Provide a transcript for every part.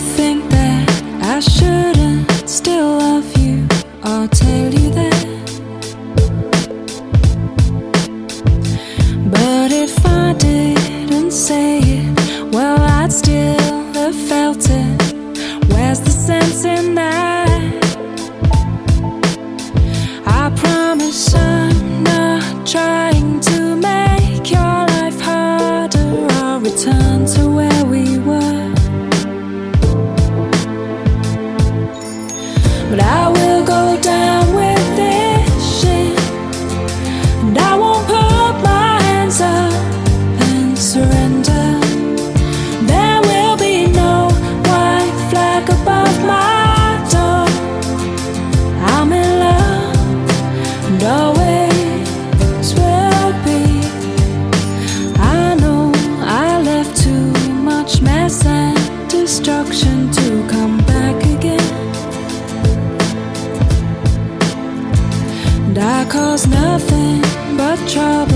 something but I. nothing but trouble.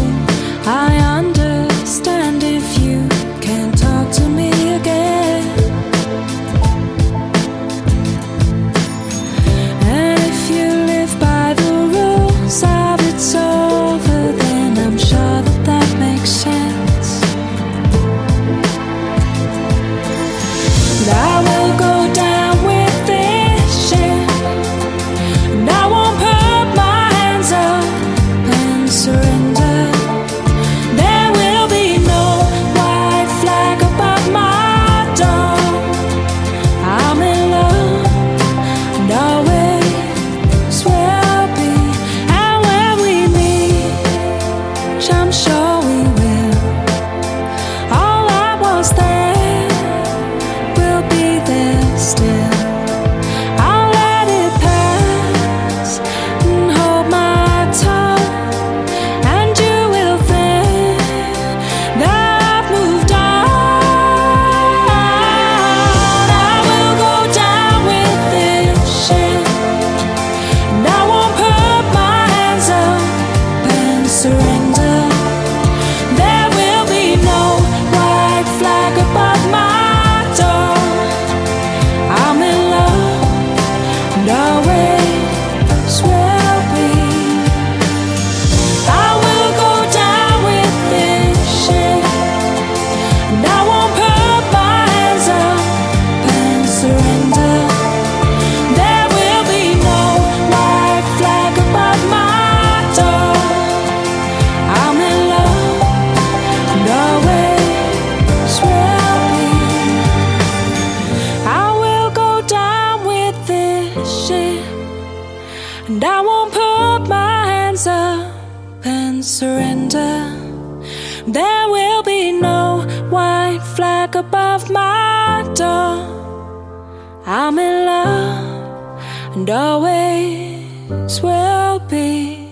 swear. And I won't put my hands up and surrender. There will be no white flag above my door. I'm in love and always will be.